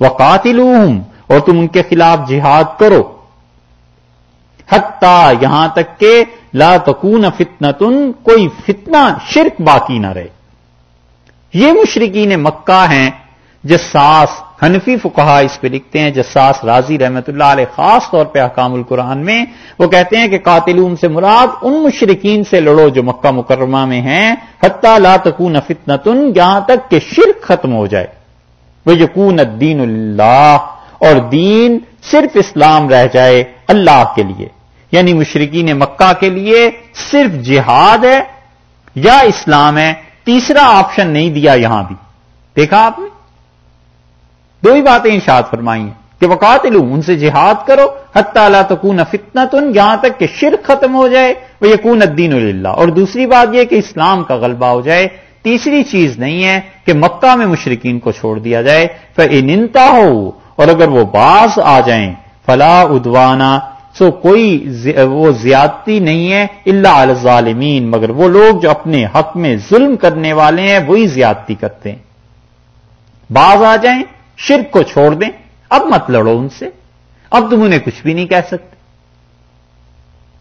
وہ قاتل اور تم ان کے خلاف جہاد کرو۔ حتیٰ یہاں تک کہ لا تکون فتنتن، کوئی فتنہ شرک باقی نہ رہے۔ یہ مشرقین مکہ ہیں، جساس حنفی فکہ اس پہ لکھتے ہیں، جساس راضی رحمت اللہ علیہ خاص طور پہ احکام القرآن میں، وہ کہتے ہیں کہ قاتلوم سے مراد ان مشرقین سے لڑو جو مکہ مکرمہ میں ہیں۔ حتیٰ لا تکون فتنتن، یہاں تک کہ شرک ختم ہو جائے۔ وہ یقون الدین اللہ اور دین صرف اسلام رہ جائے اللہ کے لیے۔ یعنی مشرقین مکہ کے لیے صرف جہاد ہے یا اسلام ہے؟ تیسرا آپشن نہیں دیا یہاں بھی۔ دیکھا آپ نے؟ دو ہی باتیں ارشاد فرمائی ہیں کہ وقات ان سے جہاد کرو حت تعالیٰ تکون فتنا تن یہاں تک کہ شرک ختم ہو جائے وہ یقون الدین اللہ اور دوسری بات یہ کہ اسلام کا غلبہ ہو جائے تیسری چیز نہیں ہے کہ مکہ میں مشرقین کو چھوڑ دیا جائے پھر انتا ہو اور اگر وہ باز آ جائیں، فلا ادوانا سو کوئی وہ زیادتی نہیں ہے اللہ الظالمین مگر وہ لوگ جو اپنے حق میں ظلم کرنے والے ہیں، وہی زیادتی کرتے ہیں۔ باز آ جائیں، شرک کو چھوڑ دیں، اب مت لڑو ان سے۔ اب تم انہیں کچھ بھی نہیں کہہ سکتے۔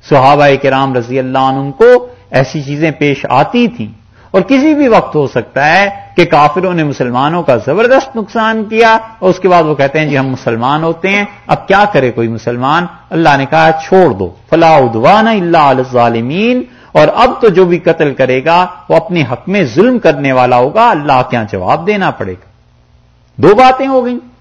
صحابہ کرام رضی اللہ عنہ کو ایسی چیزیں پیش آتی تھیں۔ اور کسی بھی وقت ہو سکتا ہے کہ کافروں نے مسلمانوں کا زبردست نقصان کیا اور اس کے بعد وہ کہتے ہیں جی ہم مسلمان ہوتے ہیں، اب کیا کرے کوئی مسلمان؟ اللہ نے کہا چھوڑ دو فلاح ادوان اللہ ظالمین اور اب تو جو بھی قتل کرے گا، وہ اپنے حق میں ظلم کرنے والا ہوگا، اللہ کیا ہاں جواب دینا پڑے گا۔ دو باتیں ہو گئیں۔